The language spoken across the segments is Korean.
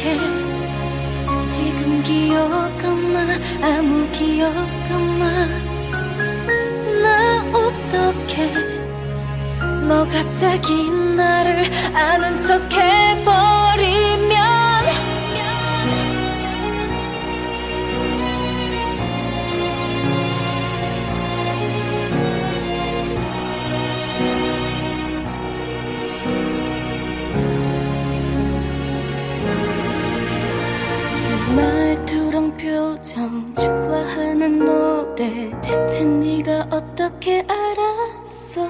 기억해 지금 기억 안 나? 아무 기억 안 나 나 어떻게? 너 갑자기 나를 아 표정 좋아하는 노래. 대체 네가 어떻게 알았어?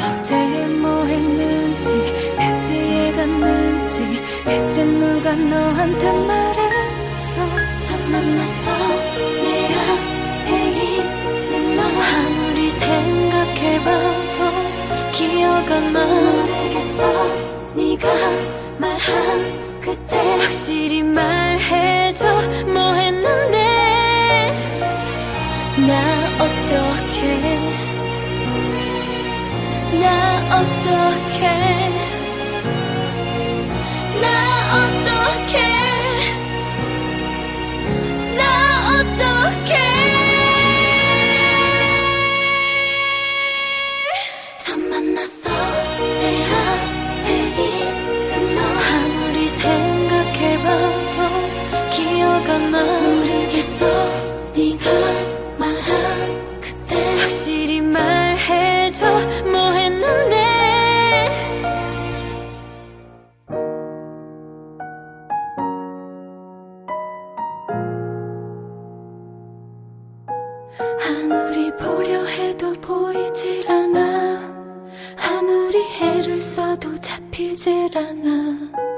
어제 뭐 했는지 몇 시에 갔는지 대체 누가 너한테 말했어? 처음 만났어. 있는 너 아무리 생각해봐도 기억 안 나. 모 나 어떡해? 나 어떡해? 나 어떡해? 처음 만났어. 내 앞에 있던 너 아무리 생각해봐도 기억 안 나 보려 해도 보이질 않아. 아무리 해를 써도 잡히질 않아